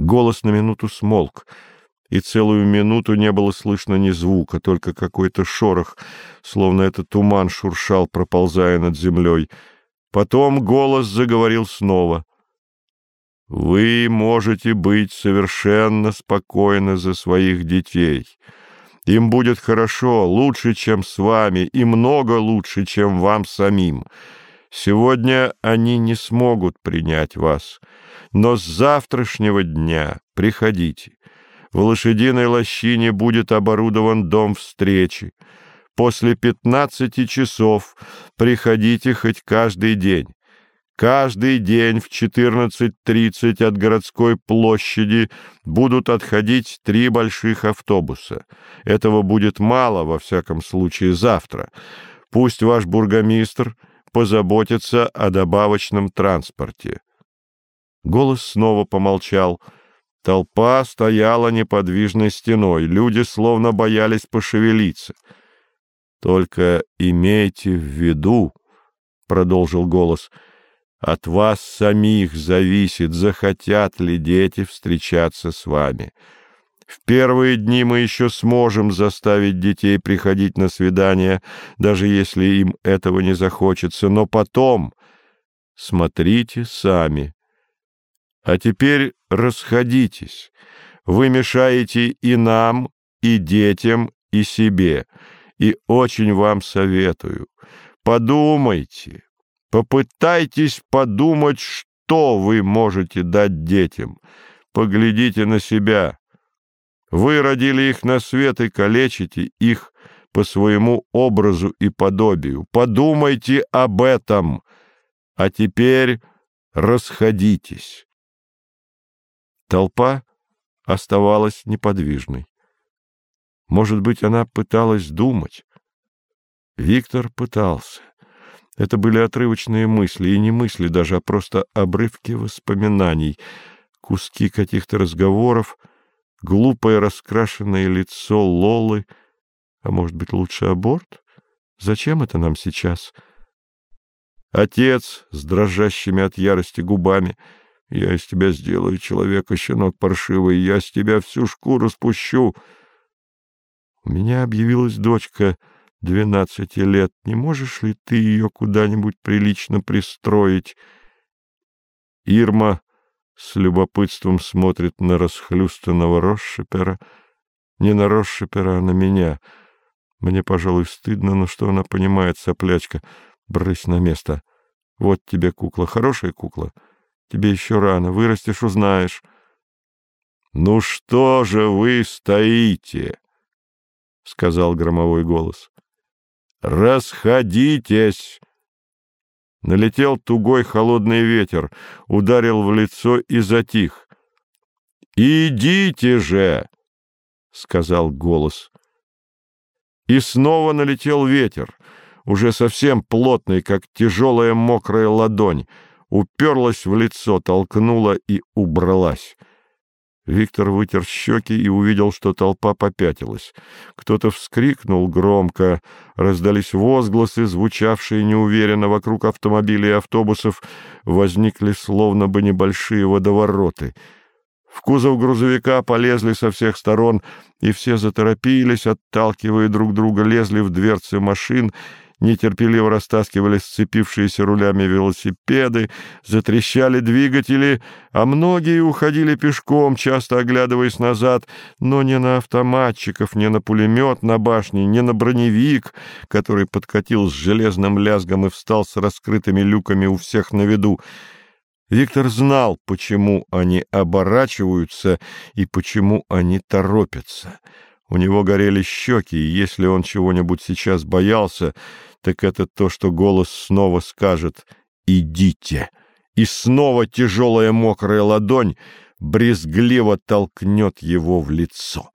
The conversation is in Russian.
Голос на минуту смолк, и целую минуту не было слышно ни звука, только какой-то шорох, словно это туман шуршал, проползая над землей. Потом голос заговорил снова. «Вы можете быть совершенно спокойны за своих детей». Им будет хорошо, лучше, чем с вами, и много лучше, чем вам самим. Сегодня они не смогут принять вас, но с завтрашнего дня приходите. В лошадиной лощине будет оборудован дом встречи. После пятнадцати часов приходите хоть каждый день. Каждый день в 14.30 от городской площади будут отходить три больших автобуса. Этого будет мало, во всяком случае, завтра. Пусть ваш бургомистр позаботится о добавочном транспорте. Голос снова помолчал. Толпа стояла неподвижной стеной, люди словно боялись пошевелиться. «Только имейте в виду», — продолжил голос, — от вас самих зависит, захотят ли дети встречаться с вами. В первые дни мы еще сможем заставить детей приходить на свидания, даже если им этого не захочется, но потом смотрите сами. А теперь расходитесь. Вы мешаете и нам, и детям, и себе, и очень вам советую. Подумайте, Попытайтесь подумать, что вы можете дать детям. Поглядите на себя. Вы родили их на свет и калечите их по своему образу и подобию. Подумайте об этом. А теперь расходитесь. Толпа оставалась неподвижной. Может быть, она пыталась думать. Виктор пытался. Это были отрывочные мысли, и не мысли даже, а просто обрывки воспоминаний, куски каких-то разговоров, глупое раскрашенное лицо Лолы. А может быть, лучше аборт? Зачем это нам сейчас? Отец с дрожащими от ярости губами. Я из тебя сделаю человека, щенок паршивый, я с тебя всю шкуру спущу. У меня объявилась дочка — двенадцати лет, не можешь ли ты ее куда-нибудь прилично пристроить? Ирма с любопытством смотрит на расхлюстанного Росшипера, не на Росшипера, а на меня. Мне, пожалуй, стыдно, но что она понимает, соплячка? Брысь на место. Вот тебе кукла, хорошая кукла. Тебе еще рано, вырастешь, узнаешь. — Ну что же вы стоите? — сказал громовой голос. «Расходитесь!» Налетел тугой холодный ветер, ударил в лицо и затих. «Идите же!» — сказал голос. И снова налетел ветер, уже совсем плотный, как тяжелая мокрая ладонь, уперлась в лицо, толкнула и убралась. Виктор вытер щеки и увидел, что толпа попятилась. Кто-то вскрикнул громко, раздались возгласы, звучавшие неуверенно вокруг автомобилей и автобусов, возникли словно бы небольшие водовороты. В кузов грузовика полезли со всех сторон, и все заторопились, отталкивая друг друга, лезли в дверцы машин — нетерпеливо растаскивали сцепившиеся рулями велосипеды, затрещали двигатели, а многие уходили пешком, часто оглядываясь назад, но не на автоматчиков, не на пулемет на башне, не на броневик, который подкатил с железным лязгом и встал с раскрытыми люками у всех на виду. Виктор знал, почему они оборачиваются и почему они торопятся. У него горели щеки, и если он чего-нибудь сейчас боялся, так это то, что голос снова скажет «Идите!» И снова тяжелая мокрая ладонь брезгливо толкнет его в лицо.